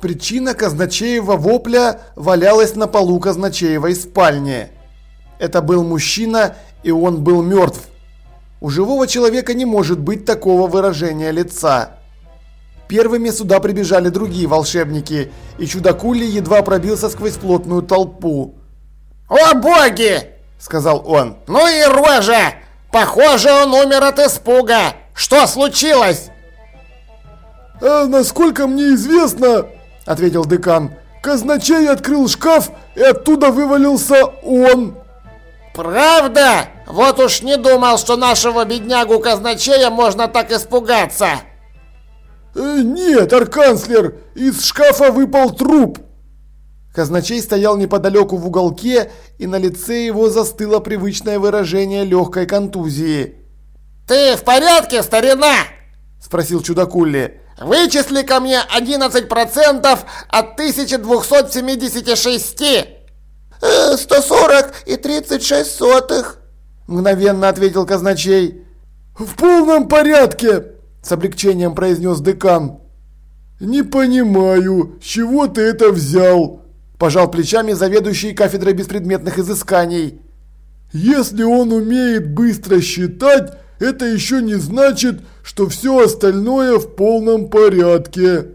Причина казначеева вопля валялась на полу казначеевой спальни. Это был мужчина, и он был мертв. У живого человека не может быть такого выражения лица. Первыми сюда прибежали другие волшебники, и чудакули едва пробился сквозь плотную толпу. «О боги!» – сказал он. «Ну и рожа! Похоже, он умер от испуга! Что случилось?» «А насколько мне известно, – ответил декан. «Казначей открыл шкаф, и оттуда вывалился он!» «Правда? Вот уж не думал, что нашего беднягу казначея можно так испугаться!» э, «Нет, арканцлер, из шкафа выпал труп!» Казначей стоял неподалеку в уголке, и на лице его застыло привычное выражение легкой контузии. «Ты в порядке, старина?» – спросил чудакулли. Вычисли ко мне 11% от 1276. Э, 140 и 36 сотых. Мгновенно ответил казначей. В полном порядке, с облегчением произнес декан. Не понимаю, с чего ты это взял? Пожал плечами заведующий кафедрой беспредметных изысканий. Если он умеет быстро считать, это еще не значит, что все остальное в полном порядке.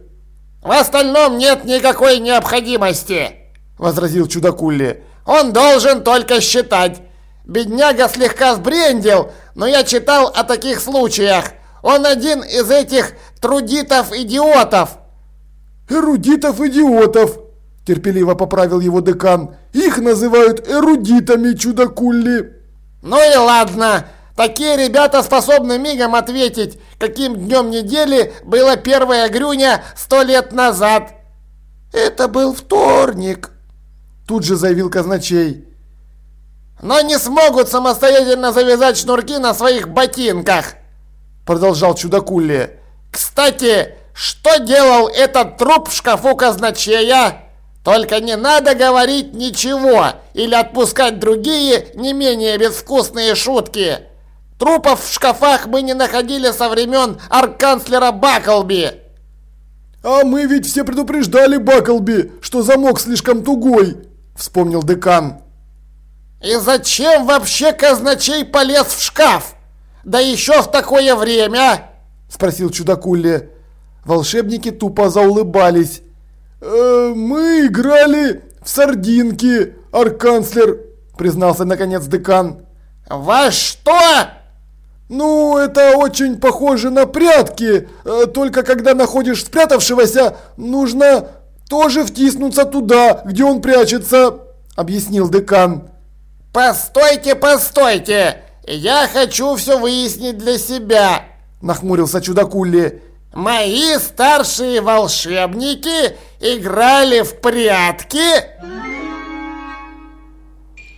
В остальном нет никакой необходимости, возразил чудакулли. Он должен только считать. Бедняга слегка сбрендил, но я читал о таких случаях. Он один из этих трудитов-идиотов. Эрудитов-идиотов, терпеливо поправил его декан. Их называют эрудитами чудакулли. Ну и ладно, Такие ребята способны мигом ответить, каким днем недели было первое грюня сто лет назад. Это был вторник, тут же заявил казначей. Но не смогут самостоятельно завязать шнурки на своих ботинках, продолжал чудакулли. Кстати, что делал этот труп в шкафу казначея? Только не надо говорить ничего или отпускать другие не менее безвкусные шутки. Трупов в шкафах мы не находили со времен арканцлера Баклби. А мы ведь все предупреждали Баклби, что замок слишком тугой, вспомнил декан. И зачем вообще казначей полез в шкаф? Да еще в такое время, спросил чудакулли. Волшебники тупо заулыбались. «Э, «Мы играли в сардинки, арканцлер», признался наконец декан. «Во что?» Ну, это очень похоже на прятки, э, только когда находишь спрятавшегося, нужно тоже втиснуться туда, где он прячется, объяснил декан. Постойте, постойте, я хочу все выяснить для себя, нахмурился чудакулли. Мои старшие волшебники играли в прятки?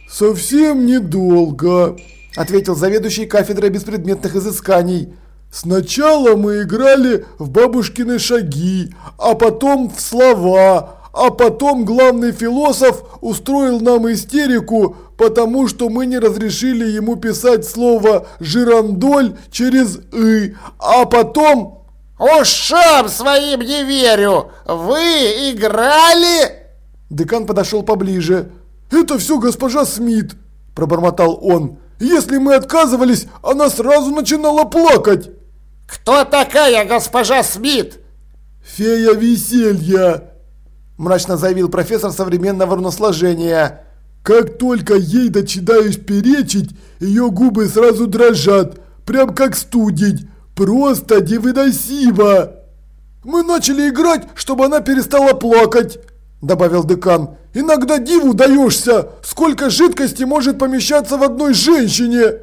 Совсем недолго ответил заведующий кафедрой беспредметных изысканий. Сначала мы играли в бабушкины шаги, а потом в слова, а потом главный философ устроил нам истерику, потому что мы не разрешили ему писать слово «жирандоль» через «ы», а потом... «Ушам своим не верю! Вы играли?» Декан подошел поближе. «Это все госпожа Смит», – пробормотал он. Если мы отказывались, она сразу начинала плакать. Кто такая госпожа Смит? Фея веселья, мрачно заявил профессор современного равносложения. Как только ей начинаешь перечить, ее губы сразу дрожат, прям как студень. Просто невыносимо. Мы начали играть, чтобы она перестала плакать, добавил декан. Иногда диву даешься, сколько жидкости может помещаться в одной женщине.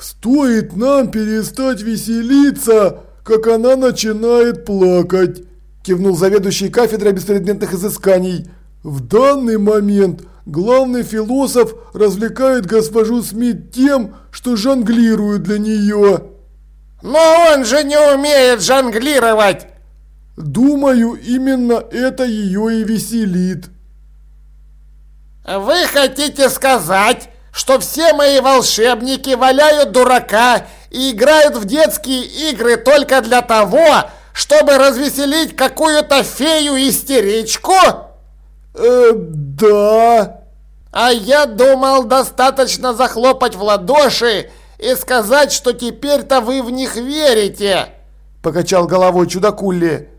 Стоит нам перестать веселиться, как она начинает плакать, кивнул заведующий кафедрой беспредметных изысканий. В данный момент главный философ развлекает госпожу Смит тем, что жонглирует для нее. Но он же не умеет жонглировать! Думаю, именно это ее и веселит. Вы хотите сказать, что все мои волшебники валяют дурака и играют в детские игры только для того, чтобы развеселить какую-то фею-истеричку? Э, да. А я думал, достаточно захлопать в ладоши и сказать, что теперь-то вы в них верите. Покачал головой чудакулли.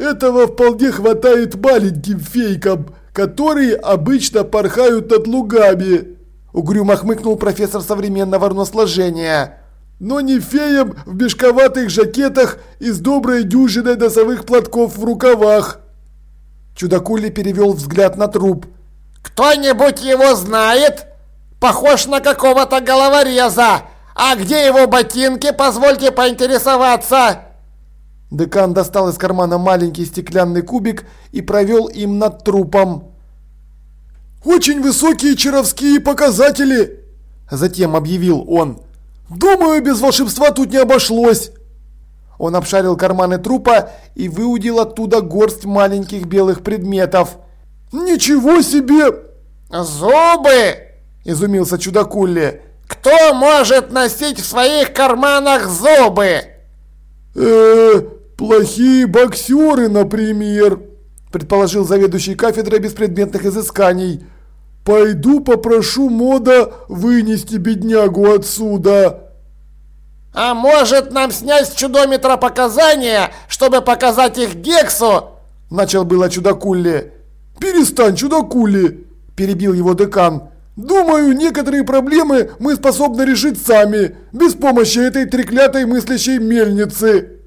Этого вполне хватает маленьким фейкам, которые обычно порхают над лугами. Угрюмо хмыкнул профессор современного равносложения. Но не феям в мешковатых жакетах и с доброй дюжиной носовых платков в рукавах. Чудакули перевел взгляд на труп. «Кто-нибудь его знает? Похож на какого-то головореза. А где его ботинки, позвольте поинтересоваться?» Декан достал из кармана маленький стеклянный кубик и провел им над трупом. «Очень высокие чаровские показатели!» Затем объявил он. «Думаю, без волшебства тут не обошлось!» Он обшарил карманы трупа и выудил оттуда горсть маленьких белых предметов. «Ничего себе!» «Зубы!» – изумился чудакулли. «Кто может носить в своих карманах зубы?» э плохие боксеры, например», – предположил заведующий кафедрой беспредметных изысканий. «Пойду попрошу мода вынести беднягу отсюда». «А может нам снять с чудометра показания, чтобы показать их Гексу?» Начал было чудакулли. «Перестань, чудакулли!» Перебил его декан. «Думаю, некоторые проблемы мы способны решить сами, без помощи этой треклятой мыслящей мельницы».